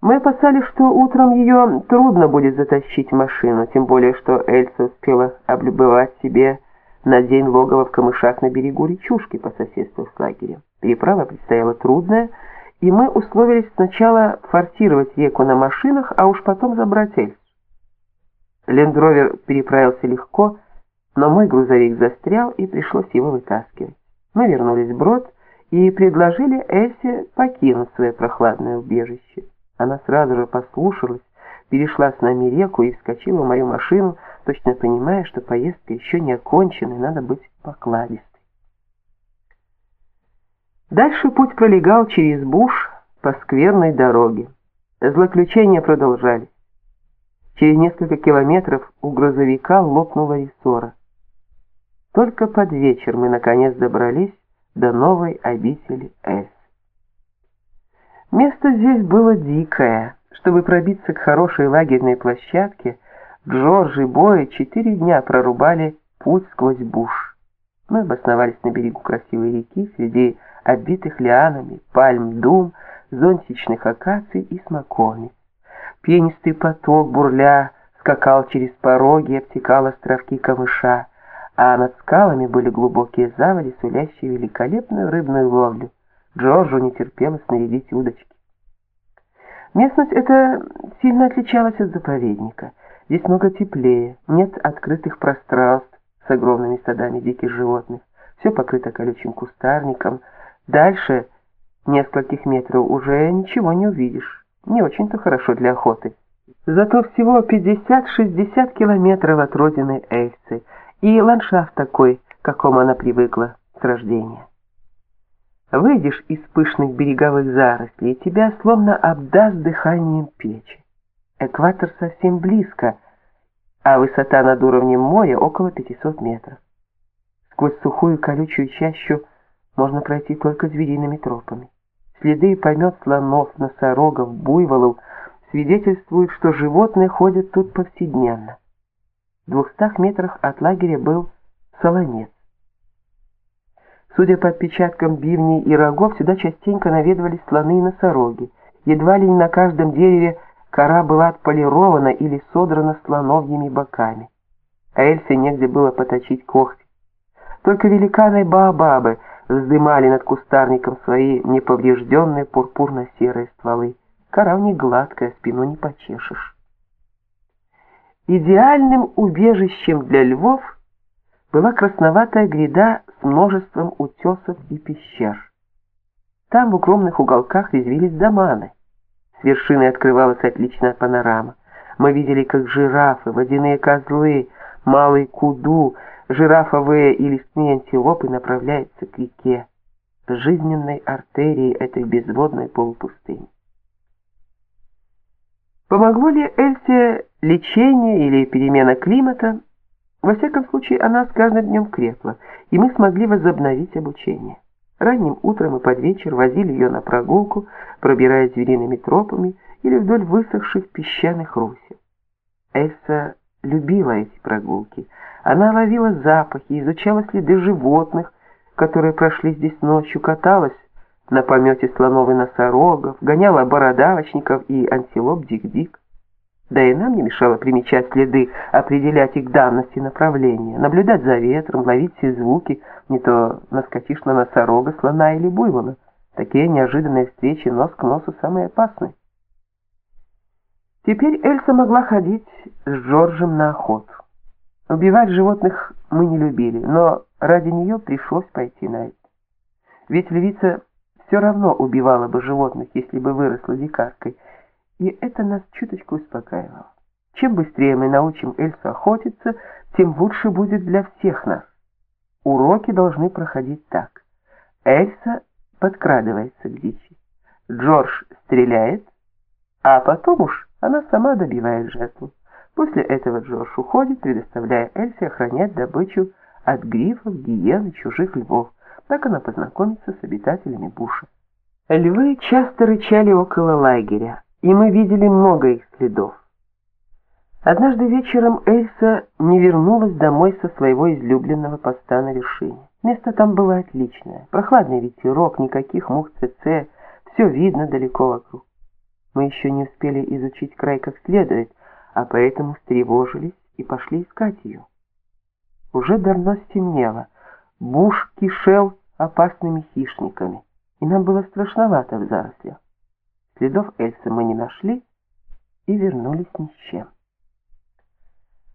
Мы опасались, что утром ее трудно будет затащить в машину, тем более, что Эльса успела облюбовать себе на день логово в камышах на берегу речушки по соседству с лагерем. Переправа предстояла трудная, и мы условились сначала форсировать реку на машинах, а уж потом забрать Эльсу. Лендровер переправился легко, но мой грузовик застрял, и пришлось его вытаскивать. Мы вернулись в брод и предложили Эльсе покинуть свое прохладное убежище. Она сразу же послушалась, перешла с нами реку и вскочила в мою машину, точно понимая, что поездка еще не окончена и надо быть покладистой. Дальше путь пролегал через буш по скверной дороге. Злоключения продолжались. Через несколько километров у грузовика лопнула рессора. Только под вечер мы наконец добрались до новой обители С. Место здесь было дикое. Чтобы пробиться к хорошей лагерной площадке, Джордж и Боя четыре дня прорубали путь сквозь буш. Мы обосновались на берегу красивой реки среди оббитых лианами, пальм, дум, зонтичных акаций и смоковниц. Пенистый поток, бурля, скакал через пороги, обтекал островки камыша, а над скалами были глубокие заводи, сулящие великолепную рыбную ловлю. Джорджу не терпелось нарядить удочки. Местность эта сильно отличалась от заповедника. Здесь много теплее, нет открытых пространств с огромными стадами диких животных. Все покрыто колючим кустарником. Дальше нескольких метров уже ничего не увидишь. Не очень-то хорошо для охоты. Зато всего 50-60 километров от родины Эльсы, и ландшафт такой, к какому она привыкла с рождения. Выйдешь из пышных береговых зарослей, и тебя словно обдаст дыханием печи. Экватор совсем близко, а высота над уровнем моря около 500 метров. Сквозь сухую колючую чащу можно пройти только звериными тропами. Следы и помет слонов, носорогов, буйволов свидетельствуют, что животные ходят тут повседневно. В двухстах метрах от лагеря был солонец. Судя по отпечаткам бивней и рогов, сюда частенько наведывались слоны и носороги. Едва ли не на каждом дереве кора была отполирована или содрана слоновьими боками. А Эльсе негде было поточить когти. Только великаны Баобабы вздымали над кустарником свои неповрежденные пурпурно-серые стволы. Кора у них гладкая, спину не почешешь. Идеальным убежищем для львов была красноватая гряда с множеством утесов и пещер. Там в укромных уголках резвились доманы. С вершины открывалась отличная панорама. Мы видели, как жирафы, водяные козлы, малый куду, жирафовые и лесные антилопы направляются к реке, жизненной артерии этой безводной полупустыни. Помогло ли Эльсе лечение или перемена климата? Во всяком случае, она с каждым днем крепла, и мы смогли возобновить обучение. Ранним утром и под вечер возили ее на прогулку, пробирая звериными тропами или вдоль высохших песчаных русел. Эльса любила эти прогулки. Она ловила запахи, изучала следы животных, которые прошли здесь ночью, каталась на помете слонов и носорогов, гоняла бородавочников и антилоп дик-дик. Да и нам не мешало примечать следы, определять их данности направления, наблюдать за ветром, ловить все звуки, не то наскочишь на носорога, слона или буйвола. Такие неожиданные встречи нос к носу самые опасные. Теперь Эльса могла ходить с Джорджем на охоту. Убивать животных мы не любили, но ради нее пришлось пойти на это. Ведь львица все равно убивала бы животных, если бы выросла дикаркой, и это нас чуточку успокаивало. Чем быстрее мы научим Эльсу охотиться, тем лучше будет для всех нас. Уроки должны проходить так. Эльса подкрадывается к дичи. Джордж стреляет, а потом уж она сама добивает жертву. После этого Джордж уходит, предоставляя Эльсе охранять добычу от грифов, гиен и чужих львов. Так она познакомится с обитателями буша. Львы часто рычали около лагеря, и мы видели много их следов. Однажды вечером Эльса не вернулась домой со своего излюбленного поста на вершине. Место там было отличное. Прохладный ветерок, никаких мух ЦЦ, все видно далеко вокруг. Мы еще не успели изучить край как следует, а поэтому встревожились и пошли искать ее. Уже давно стемнело. Буш кишел опасными хищниками, и нам было страшновато в зарослях. Следов Эльсы мы не нашли и вернулись ни с чем.